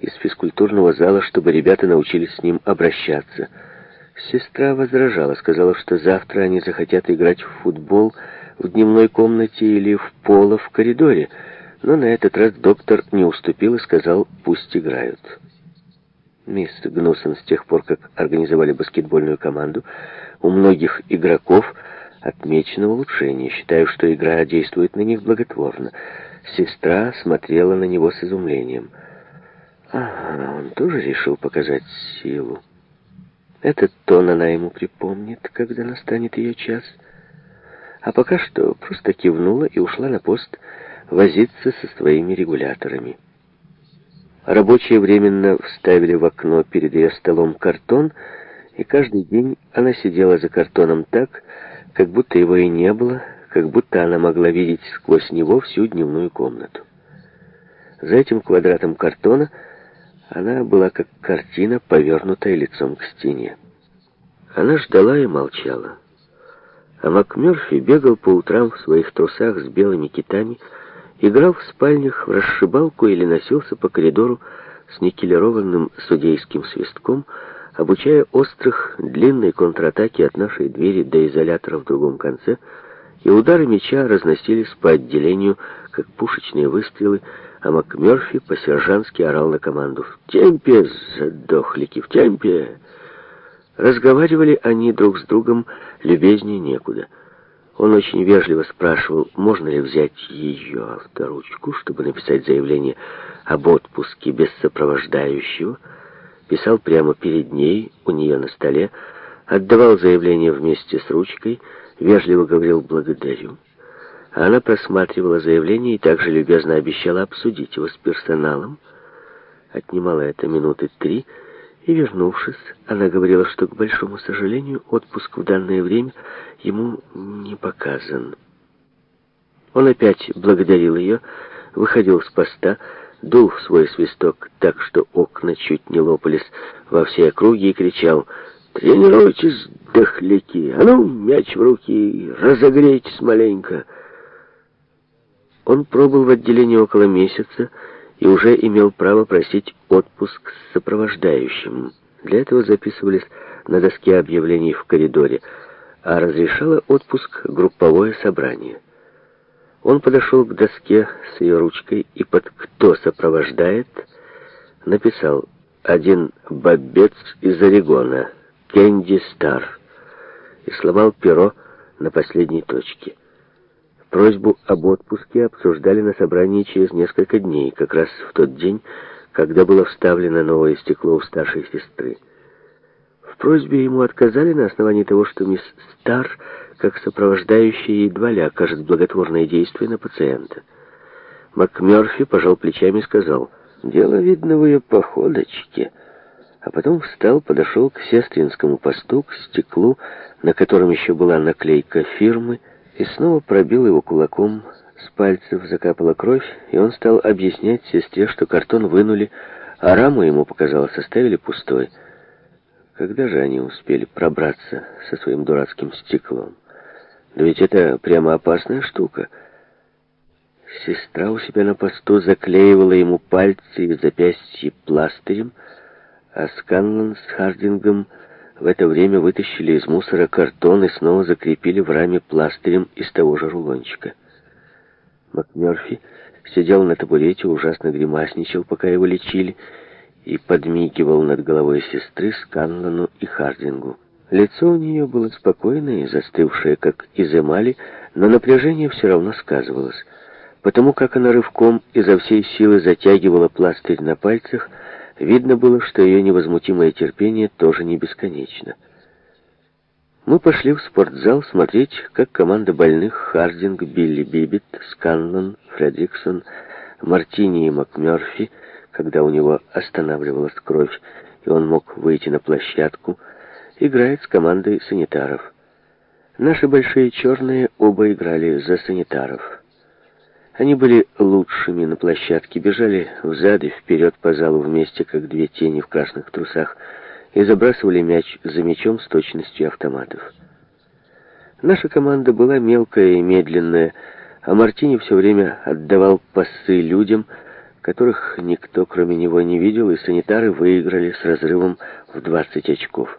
из физкультурного зала, чтобы ребята научились с ним обращаться. Сестра возражала, сказала, что завтра они захотят играть в футбол в дневной комнате или в поло в коридоре, но на этот раз доктор не уступил и сказал, пусть играют. Мисс Гнусон с тех пор, как организовали баскетбольную команду, у многих игроков отмечено улучшение. Считаю, что игра действует на них благотворно. Сестра смотрела на него с изумлением – Ага, он тоже решил показать силу. Этот тон она ему припомнит, когда настанет ее час. А пока что просто кивнула и ушла на пост возиться со своими регуляторами. Рабочие временно вставили в окно перед ее столом картон, и каждый день она сидела за картоном так, как будто его и не было, как будто она могла видеть сквозь него всю дневную комнату. За этим квадратом картона – она была как картина, повернутая лицом к стене. Она ждала и молчала. А МакМерфи бегал по утрам в своих трусах с белыми китами, играл в спальнях в расшибалку или носился по коридору с никелированным судейским свистком, обучая острых длинной контратаки от нашей двери до изолятора в другом конце, и удары меча разносились по отделению, как пушечные выстрелы, а МакМерфи по-сержантски орал на команду. «В темпе, задохлики, в темпе!» Разговаривали они друг с другом, любезнее некуда. Он очень вежливо спрашивал, можно ли взять ее авторучку, чтобы написать заявление об отпуске без сопровождающего. Писал прямо перед ней, у нее на столе, отдавал заявление вместе с ручкой, вежливо говорил «благодарю». Она просматривала заявление и также любезно обещала обсудить его с персоналом. Отнимала это минуты три, и, вернувшись, она говорила, что, к большому сожалению, отпуск в данное время ему не показан. Он опять благодарил ее, выходил с поста, дул в свой свисток так, что окна чуть не лопались во все округи и кричал «Тренируйтесь, дохляки! А ну, мяч в руки! Разогрейтесь маленько!» Он пробыл в отделении около месяца и уже имел право просить отпуск с сопровождающим. Для этого записывались на доске объявлений в коридоре, а разрешало отпуск групповое собрание. Он подошел к доске с ее ручкой и под «Кто сопровождает» написал «Один бобец из Орегона, Кенди Стар» и сломал перо на последней точке. Просьбу об отпуске обсуждали на собрании через несколько дней, как раз в тот день, когда было вставлено новое стекло у старшей сестры. В просьбе ему отказали на основании того, что мисс Стар, как сопровождающая ей дволя, окажет благотворное действие на пациента. МакМёрфи пожал плечами и сказал, «Дело видно в ее походочке». А потом встал, подошел к сестринскому посту, к стеклу, на котором еще была наклейка фирмы «Связь» и снова пробил его кулаком, с пальцев закапала кровь, и он стал объяснять сестре, что картон вынули, а раму ему, показалось, оставили пустой. Когда же они успели пробраться со своим дурацким стеклом? Да ведь это прямо опасная штука. Сестра у себя на посту заклеивала ему пальцы и запястья пластырем, а Сканлан с Хардингом в это время вытащили из мусора картон и снова закрепили в раме пластырем из того же рулончика. МакМерфи сидел на табурете, ужасно гримасничал, пока его лечили, и подмигивал над головой сестры Сканлану и Хардингу. Лицо у нее было спокойное, и застывшее, как из эмали, но напряжение все равно сказывалось. Потому как она рывком изо всей силы затягивала пластырь на пальцах, Видно было, что ее невозмутимое терпение тоже не бесконечно. Мы пошли в спортзал смотреть, как команда больных Хардинг, Билли Бибит, Сканлон, Фредриксон, Мартини и МакМерфи, когда у него останавливалась кровь, и он мог выйти на площадку, играет с командой санитаров. Наши большие черные оба играли за санитаров. Они были лучшими на площадке, бежали взад и вперед по залу вместе, как две тени в красных трусах, и забрасывали мяч за мячом с точностью автоматов. Наша команда была мелкая и медленная, а Мартини все время отдавал пасы людям, которых никто кроме него не видел, и санитары выиграли с разрывом в 20 очков.